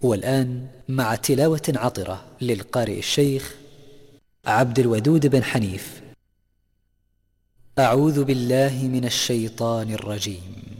والآن مع تلاوة عطرة للقارئ الشيخ عبد الودود بن حنيف. أعوذ بالله من الشيطان الرجيم.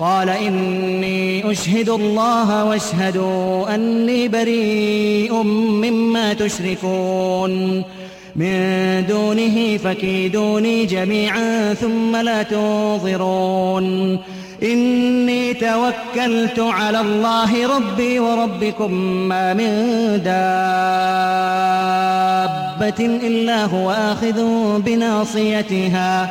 قال إني أشهد الله واشهدوا أني بريء مما تشركون. من دونه فكيدوني جميعا ثم لا تنظرون. إني توكلت على الله ربي وربكم ما من دابة إلا هو آخذ بناصيتها.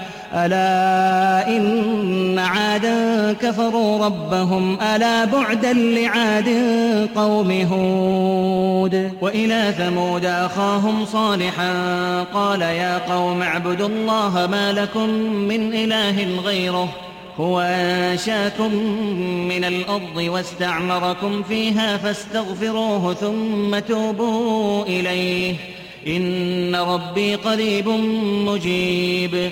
ألا إن عادا كفروا ربهم ألا بعدا لعاد قوم هود وإلى ثمود أخاهم صالحا قال يا قوم اعبدوا الله ما لكم من إله غيره هو أنشأكم من الأرض واستعمركم فيها فاستغفروه ثم توبوا إليه إن ربي قريب مجيب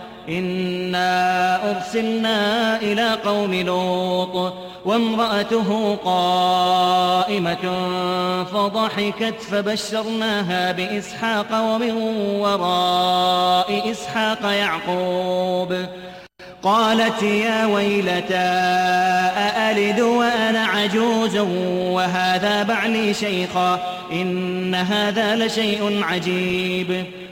إنا أرسلنا إلى قوم لوط وامرأته قائمة فضحكت فبشرناها بإسحاق ومن وراء إسحاق يعقوب قالت يا ويلتى أألد وأنا عجوز وهذا بعلي شيخا إن هذا لشيء عجيب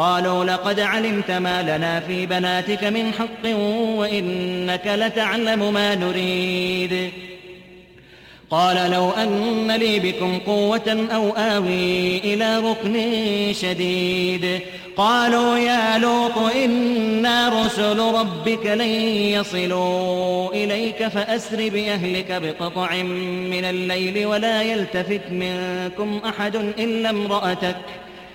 قالوا لقد علمت ما لنا في بناتك من حق وإنك لتعلم ما نريد. قال لو أن لي بكم قوة أو آوي إلى ركن شديد. قالوا يا لوط إنا رسل ربك لن يصلوا إليك فأسر بأهلك بقطع من الليل ولا يلتفت منكم أحد إلا امرأتك.